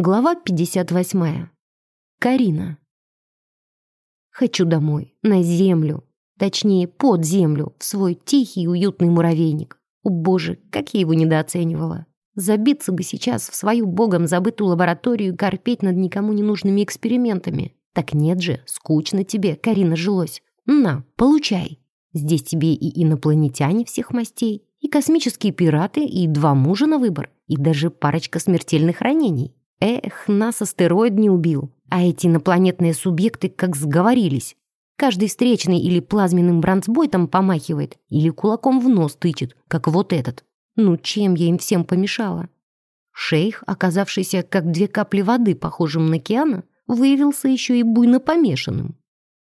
Глава 58. Карина. Хочу домой, на землю. Точнее, под землю, в свой тихий уютный муравейник. О боже, как я его недооценивала. Забиться бы сейчас в свою богом забытую лабораторию и корпеть над никому не нужными экспериментами. Так нет же, скучно тебе, Карина, жилось. На, получай. Здесь тебе и инопланетяне всех мастей, и космические пираты, и два мужа на выбор, и даже парочка смертельных ранений. Эх, нас астероид не убил, а эти инопланетные субъекты как сговорились. Каждый встречный или плазменным бронзбойтом помахивает, или кулаком в нос тычет, как вот этот. Ну чем я им всем помешала? Шейх, оказавшийся как две капли воды, похожим на океана, выявился еще и буйно помешанным.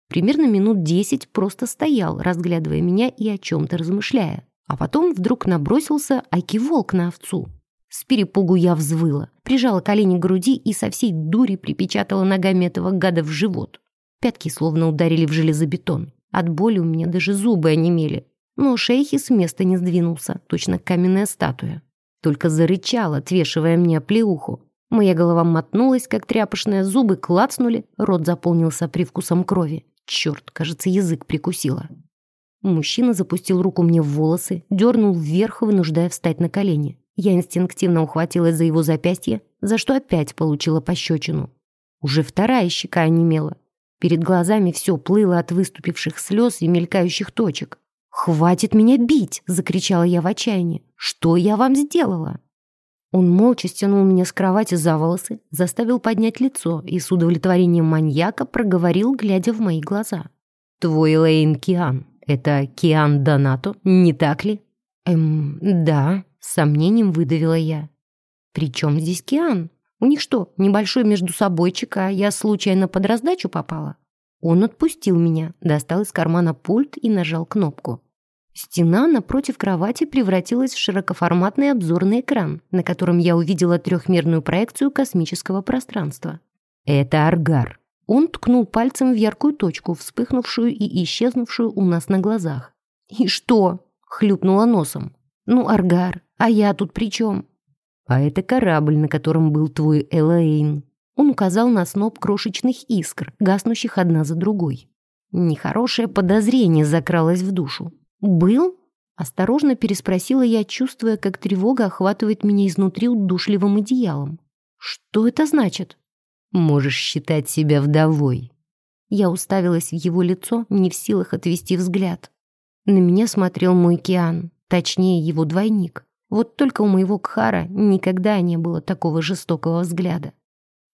Примерно минут десять просто стоял, разглядывая меня и о чем-то размышляя. А потом вдруг набросился аки-волк на овцу. С перепугу я взвыла, прижала колени к груди и со всей дури припечатала ногами этого гада в живот. Пятки словно ударили в железобетон. От боли у меня даже зубы онемели. Но шейхи с места не сдвинулся, точно каменная статуя. Только зарычал, отвешивая мне плеуху. Моя голова мотнулась, как тряпочная, зубы клацнули, рот заполнился привкусом крови. Черт, кажется, язык прикусила. Мужчина запустил руку мне в волосы, дернул вверх, вынуждая встать на колени. Я инстинктивно ухватилась за его запястье, за что опять получила пощечину. Уже вторая щека онемела. Перед глазами все плыло от выступивших слез и мелькающих точек. «Хватит меня бить!» — закричала я в отчаянии. «Что я вам сделала?» Он молча стянул меня с кровати за волосы, заставил поднять лицо и с удовлетворением маньяка проговорил, глядя в мои глаза. «Твой Лейн Киан. Это Киан Донато, не так ли?» «Эм, да», с сомнением выдавила я. «При чем здесь Киан? У них что, небольшой между собойчик, а я случайно под раздачу попала?» Он отпустил меня, достал из кармана пульт и нажал кнопку. Стена напротив кровати превратилась в широкоформатный обзорный экран, на котором я увидела трехмерную проекцию космического пространства. «Это Аргар». Он ткнул пальцем в яркую точку, вспыхнувшую и исчезнувшую у нас на глазах. «И что?» — хлюпнула носом. «Ну, Аргар, а я тут при чем?» «А это корабль, на котором был твой Элэйн». Он указал на сноп крошечных искр, гаснущих одна за другой. Нехорошее подозрение закралось в душу. «Был?» Осторожно переспросила я, чувствуя, как тревога охватывает меня изнутри удушливым одеялом. «Что это значит?» «Можешь считать себя вдовой». Я уставилась в его лицо, не в силах отвести взгляд. На меня смотрел мой Киан, точнее его двойник. Вот только у моего Кхара никогда не было такого жестокого взгляда.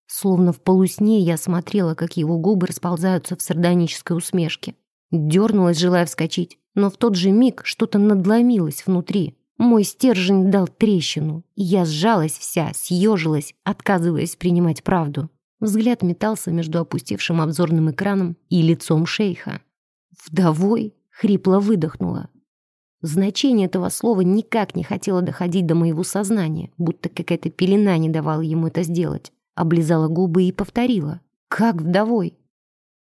Словно в полусне я смотрела, как его губы расползаются в сардонической усмешке. Дернулась, желая вскочить, но в тот же миг что-то надломилось внутри. Мой стержень дал трещину, и я сжалась вся, съежилась, отказываясь принимать правду. Взгляд метался между опустевшим обзорным экраном и лицом шейха. «Вдовой?» — хрипло выдохнула. Значение этого слова никак не хотело доходить до моего сознания, будто какая-то пелена не давала ему это сделать. Облизала губы и повторила. «Как вдовой?»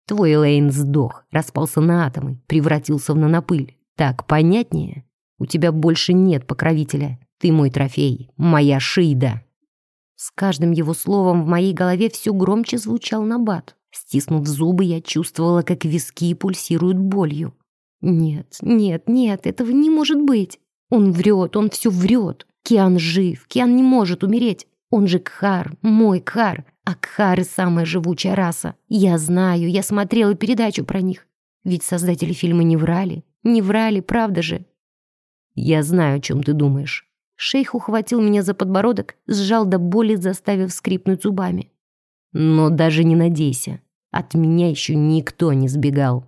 «Твой Лейн сдох, распался на атомы, превратился в нанопыль. Так понятнее? У тебя больше нет покровителя. Ты мой трофей, моя Шида». С каждым его словом в моей голове все громче звучал набат. Стиснув зубы, я чувствовала, как виски пульсируют болью. Нет, нет, нет, этого не может быть. Он врет, он все врет. Киан жив, Киан не может умереть. Он же Кхар, мой Кхар. А Кхары самая живучая раса. Я знаю, я смотрела передачу про них. Ведь создатели фильма не врали. Не врали, правда же? Я знаю, о чем ты думаешь. Шейх ухватил меня за подбородок, сжал до боли, заставив скрипнуть зубами. Но даже не надейся. От меня еще никто не сбегал.